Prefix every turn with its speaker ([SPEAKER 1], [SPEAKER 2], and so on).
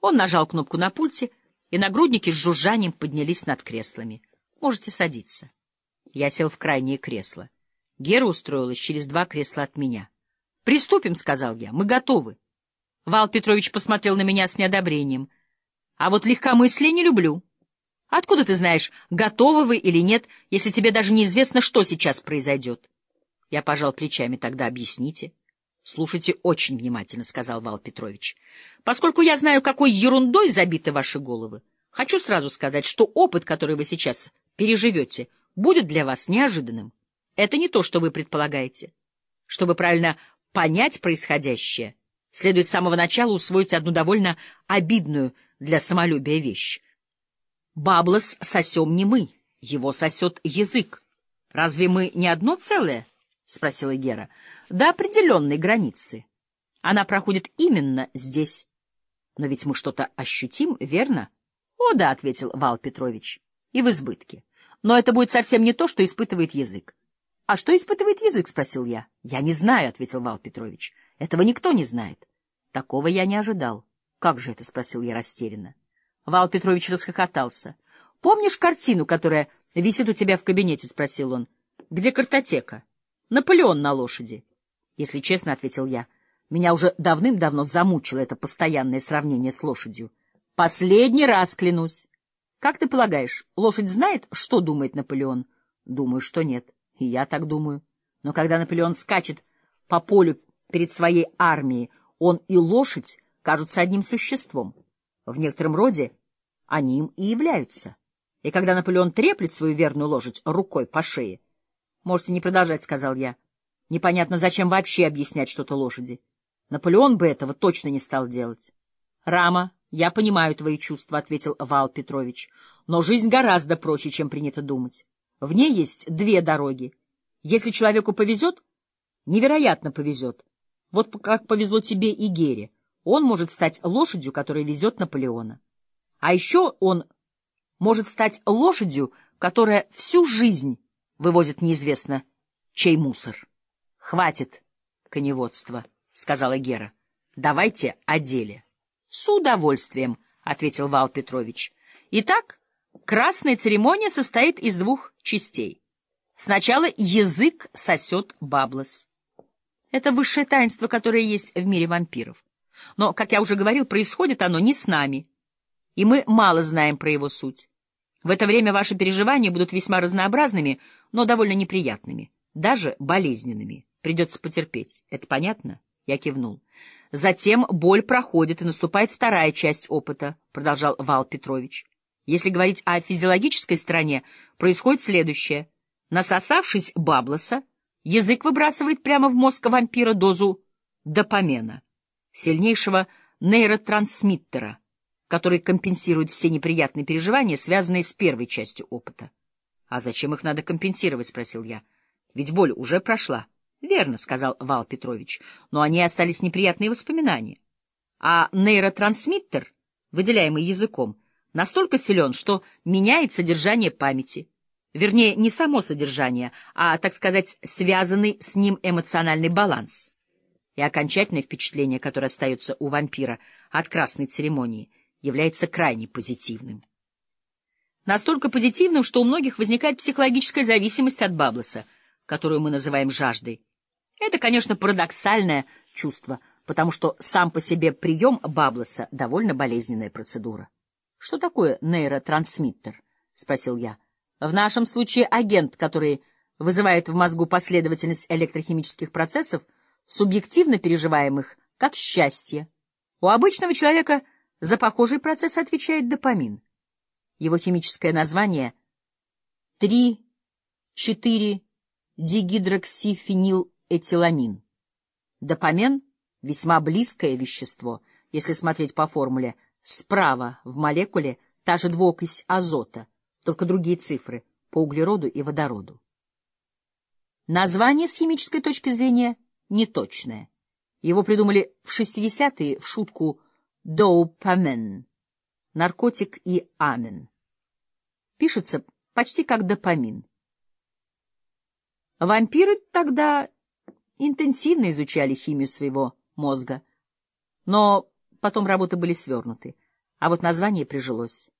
[SPEAKER 1] Он нажал кнопку на пульте, и нагрудники с жужжанием поднялись над креслами. Можете садиться. Я сел в крайнее кресло. Гера устроилась через два кресла от меня. — Приступим, — сказал я, — мы готовы. Вал Петрович посмотрел на меня с неодобрением. — А вот легкомыслие не люблю. Откуда ты знаешь, готовы вы или нет, если тебе даже неизвестно, что сейчас произойдет? Я пожал плечами. Тогда объясните. — Слушайте очень внимательно, — сказал Вал Петрович. — Поскольку я знаю, какой ерундой забиты ваши головы, хочу сразу сказать, что опыт, который вы сейчас переживете, будет для вас неожиданным. Это не то, что вы предполагаете. Чтобы правильно понять происходящее, следует с самого начала усвоить одну довольно обидную для самолюбия вещь. Баблос сосем не мы, его сосет язык. Разве мы не одно целое? — спросила Гера. — До определенной границы. Она проходит именно здесь. Но ведь мы что-то ощутим, верно? — О, да, — ответил Вал Петрович, — и в избытке. Но это будет совсем не то, что испытывает язык. — А что испытывает язык? — спросил я. — Я не знаю, — ответил Вал Петрович. — Этого никто не знает. Такого я не ожидал. — Как же это? — спросил я растерянно. Вал Петрович расхохотался. — Помнишь картину, которая висит у тебя в кабинете? — спросил он. — Где картотека? — Наполеон на лошади. — Если честно, — ответил я, — меня уже давным-давно замучило это постоянное сравнение с лошадью. — Последний раз клянусь. Как ты полагаешь, лошадь знает, что думает Наполеон? — Думаю, что нет. И я так думаю. Но когда Наполеон скачет по полю перед своей армией, он и лошадь кажутся одним существом. В некотором роде они им и являются. И когда Наполеон треплет свою верную лошадь рукой по шее... — Можете не продолжать, — сказал я. Непонятно, зачем вообще объяснять что-то лошади. Наполеон бы этого точно не стал делать. — Рама, я понимаю твои чувства, — ответил Вал Петрович. — Но жизнь гораздо проще, чем принято думать. В ней есть две дороги. Если человеку повезет, невероятно повезет. Вот как повезло тебе и Гере. Он может стать лошадью, которая везет Наполеона. А еще он может стать лошадью, которая всю жизнь вывозит неизвестно чей мусор. — Хватит коневодства, — сказала Гера. — Давайте о деле. — С удовольствием, — ответил Вал Петрович. — Итак, красная церемония состоит из двух частей. Сначала язык сосет Баблос. Это высшее таинство, которое есть в мире вампиров. Но, как я уже говорил, происходит оно не с нами, и мы мало знаем про его суть. В это время ваши переживания будут весьма разнообразными, но довольно неприятными, даже болезненными. Придется потерпеть. Это понятно? Я кивнул. Затем боль проходит, и наступает вторая часть опыта, продолжал Вал Петрович. Если говорить о физиологической стороне, происходит следующее. Насосавшись баблоса, язык выбрасывает прямо в мозг вампира дозу допамена сильнейшего нейротрансмиттера, который компенсирует все неприятные переживания, связанные с первой частью опыта. — А зачем их надо компенсировать? — спросил я. — Ведь боль уже прошла. — Верно, — сказал Вал Петрович, — но они остались неприятные воспоминания. А нейротрансмиттер, выделяемый языком, настолько силен, что меняет содержание памяти. Вернее, не само содержание, а, так сказать, связанный с ним эмоциональный баланс и окончательное впечатление, которое остается у вампира от красной церемонии, является крайне позитивным. Настолько позитивным, что у многих возникает психологическая зависимость от Баблоса, которую мы называем жаждой. Это, конечно, парадоксальное чувство, потому что сам по себе прием Баблоса — довольно болезненная процедура. — Что такое нейротрансмиттер? — спросил я. — В нашем случае агент, который вызывает в мозгу последовательность электрохимических процессов — субъективно переживаемых как счастье. У обычного человека за похожий процесс отвечает допамин. Его химическое название — 3,4-дигидроксифенилэтиламин. Допамин — весьма близкое вещество, если смотреть по формуле. Справа в молекуле та же двуокись азота, только другие цифры по углероду и водороду. Название с химической точки зрения — неточное. Его придумали в 60-е в шутку «доупамен» — наркотик и амен. Пишется почти как допамин. Вампиры тогда интенсивно изучали химию своего мозга, но потом работы были свернуты. А вот название прижилось.